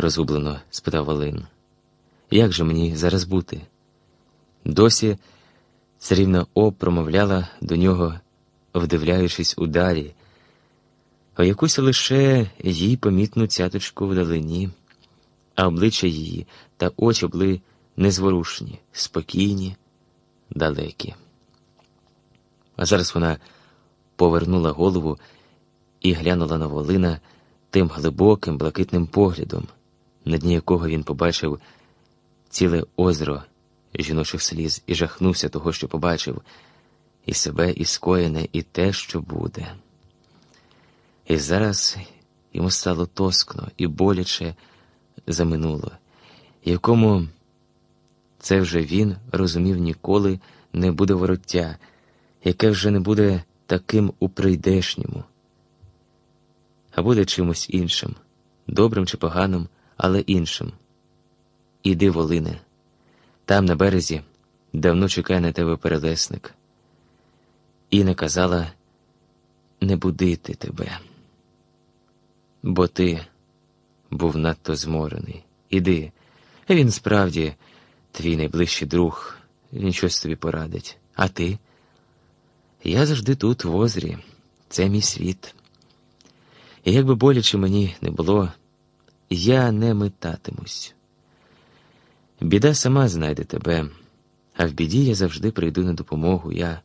розгублено спитав Волин. Як же мені зараз бути? Досі царівна О промовляла до нього, вдивляючись удалі, а якусь лише їй помітну цяточку вдалині, а обличчя її та очі були незворушні, спокійні, далекі. А зараз вона повернула голову і глянула на Волина тим глибоким, блакитним поглядом, на дні якого він побачив ціле озеро жіночих сліз і жахнувся того, що побачив, і себе, і скоєне, і те, що буде. І зараз йому стало тоскно і боляче за минуло, якому це вже він розумів ніколи не буде вороття, яке вже не буде таким у прийдешньому, а буде чимось іншим, добрим чи поганим, але іншим. Іди, Волине, там на березі давно чекає на тебе перелесник. І не казала не будити тебе, бо ти був надто зморений. Іди, він справді твій найближчий друг, він щось тобі порадить. А ти? Я завжди тут, в озері, це мій світ. І як би боляче мені не було, я не метатимусь. Біда сама знайде тебе, а в біді я завжди прийду на допомогу, я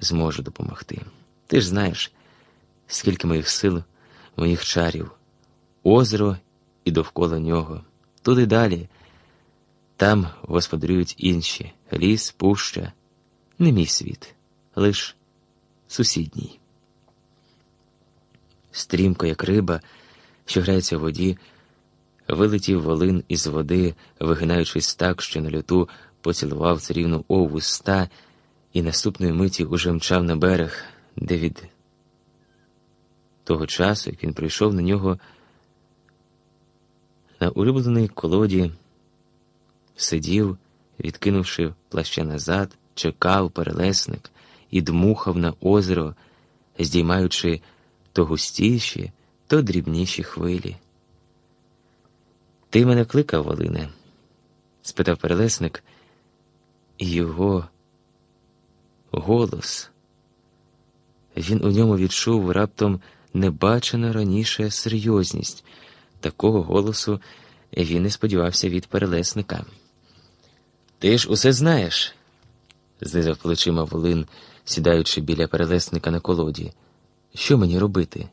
зможу допомогти. Ти ж знаєш, скільки моїх сил, моїх чарів, озеро і довкола нього, туди далі. Там господарюють інші ліс, пуща, не мій світ, лиш сусідній. Стрімко, як риба, що грається в воді, вилетів волин із води, вигинаючись так, що на люту поцілував царівну ову ста і наступної миті уже мчав на берег, де від того часу, як він прийшов на нього на улюбленій колоді, сидів, відкинувши плаща назад, чекав перелесник і дмухав на озеро, здіймаючи то густіші, то дрібніші хвилі. Ти мене кликав, Волине? спитав перелесник, і його голос. Він у ньому відчув раптом небачену раніше серйозність. Такого голосу він не сподівався від перелесника. Ти ж усе знаєш, знизав плечима Волин, сідаючи біля перелесника на колоді. Що мені робити?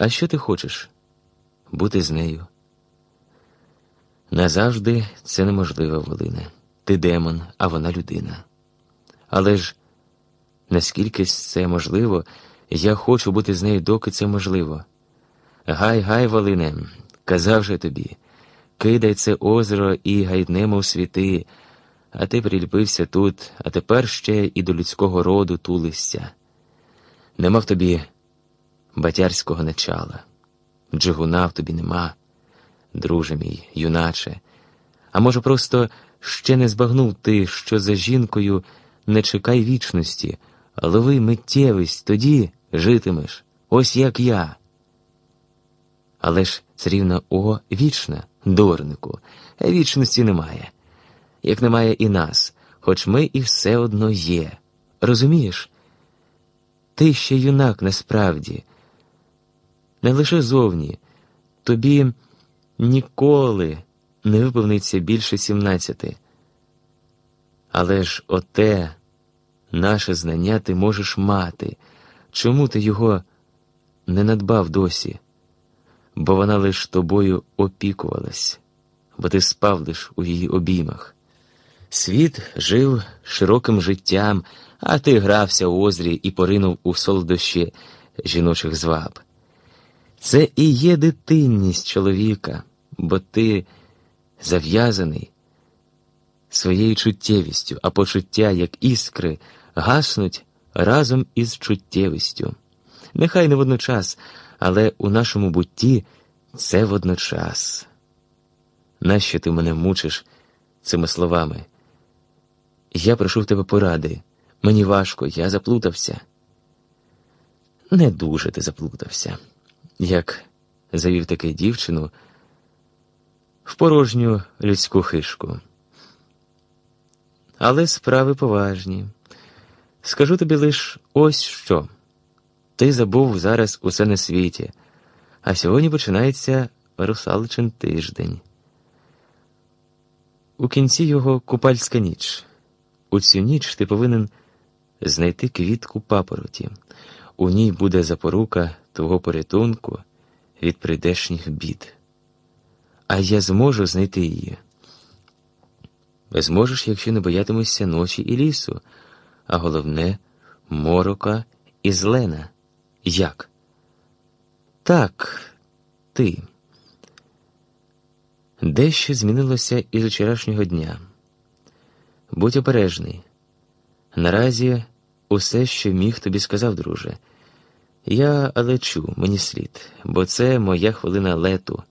А що ти хочеш? Бути з нею. Назавжди це неможливо, Волине. Ти демон, а вона людина. Але ж наскільки це можливо, я хочу бути з нею, доки це можливо. Гай, гай, Волине, казав же тобі, кидай це озеро і гайднемо у світи, а ти приліпився тут, а тепер ще і до людського роду тулишся. Нема в тобі батярського начала, джигуна в тобі нема, друже мій, юначе. А може, просто ще не збагнув ти, що за жінкою не чекай вічності, лови миттєвість, тоді житимеш, ось як я. Але ж царівна О вічна, дурнику, вічності немає, як немає і нас, хоч ми і все одно є. Розумієш? Ти ще юнак насправді, не лише зовні, тобі ніколи не виповниться більше сімнадцяти. Але ж оте наше знання ти можеш мати. Чому ти його не надбав досі? Бо вона лиш тобою опікувалась, бо ти спав лиш у її обіймах. Світ жив широким життям, а ти грався у озрі і поринув у солодощі жіночих зваб. Це і є дитинність чоловіка, бо ти зав'язаний своєю чуттєвістю, а почуття, як іскри, гаснуть разом із чуттєвістю. Нехай не водночас, але у нашому бутті це водночас. Нащо ти мене мучиш цими словами? Я прошу в тебе поради. Мені важко, я заплутався. Не дуже ти заплутався. Як завів таки дівчину, в порожню людську хишку. Але справи поважні. Скажу тобі лиш ось що. Ти забув зараз усе на світі, а сьогодні починається русаличин тиждень. У кінці його купальська ніч. У цю ніч ти повинен знайти квітку папороті. У ній буде запорука твого порятунку від прийдешніх бід. А я зможу знайти її. Зможеш, якщо не боятимешся ночі і лісу, а головне морока і злена. Як? Так, ти. Дещо змінилося із вчорашнього дня. Будь обережний. Наразі усе, що міг тобі сказав, друже. Я лечу, мені слід, бо це моя хвилина лету.